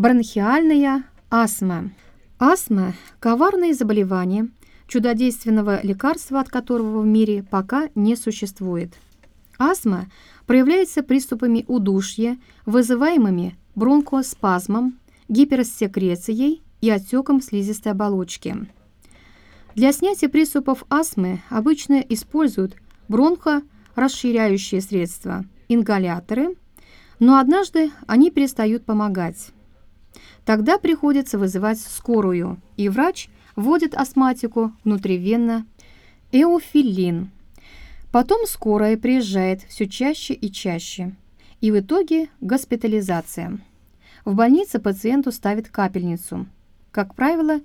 Бронхиальная астма. Астма – коварное заболевание, чудодейственного лекарства от которого в мире пока не существует. Астма проявляется приступами удушья, вызываемыми бронхоспазмом, гиперсекрецией и отеком слизистой оболочки. Для снятия приступов астмы обычно используют бронхорасширяющие средства, ингаляторы, но однажды они перестают помогать. Тогда приходится вызывать скорую, и врач вводит астматику внутривенно эофилин. Потом скорая приезжает все чаще и чаще, и в итоге госпитализация. В больнице пациенту ставят капельницу, как правило,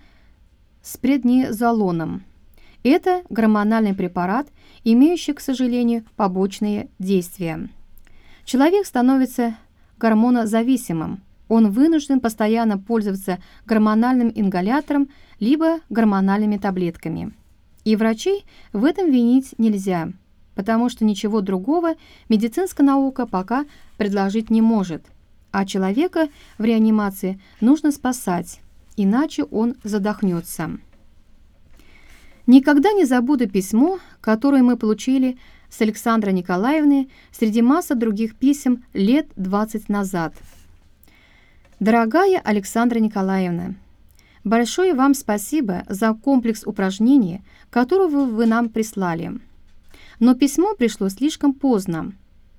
с преднизолоном. Это гормональный препарат, имеющий, к сожалению, побочные действия. Человек становится гормонозависимым, он вынужден постоянно пользоваться гормональным ингалятором либо гормональными таблетками. И врачей в этом винить нельзя, потому что ничего другого медицинская наука пока предложить не может, а человека в реанимации нужно спасать, иначе он задохнется. Никогда не забуду письмо, которое мы получили с Александрой Николаевной среди массы других писем лет 20 назад – Дорогая Александра Николаевна, большое вам спасибо за комплекс упражнений, которого вы нам прислали. Но письмо пришло слишком поздно.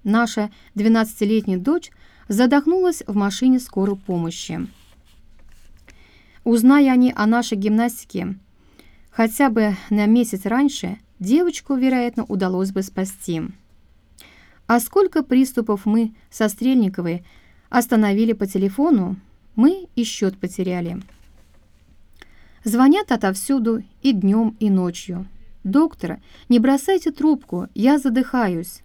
Наша 12-летняя дочь задохнулась в машине скорой помощи. Узная они о нашей гимнастике хотя бы на месяц раньше, девочку, вероятно, удалось бы спасти. А сколько приступов мы со Стрельниковой Остановили по телефону, мы и счет потеряли. Звонят отовсюду и днем, и ночью. «Доктор, не бросайте трубку, я задыхаюсь».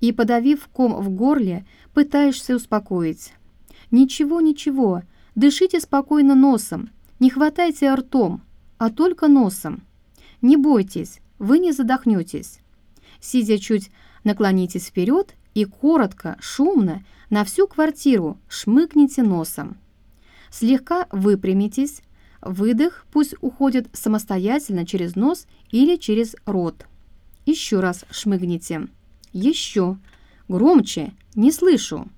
И, подавив ком в горле, пытаешься успокоить. «Ничего, ничего, дышите спокойно носом, не хватайте ртом, а только носом. Не бойтесь, вы не задохнетесь». Сидя чуть наклонитесь вперед и коротко, шумно, на всю квартиру шмыгните носом. Слегка выпрямитесь, выдох пусть уходит самостоятельно через нос или через рот. Еще раз шмыгните. Еще. Громче. Не слышу.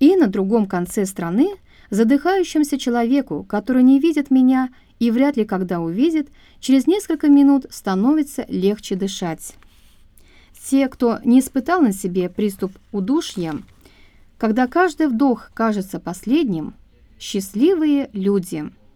И на другом конце страны задыхающемуся человеку, который не видит меня и вряд ли когда увидит, через несколько минут становится легче дышать. Те, кто не испытал на себе приступ удушья, когда каждый вдох кажется последним, счастливые люди –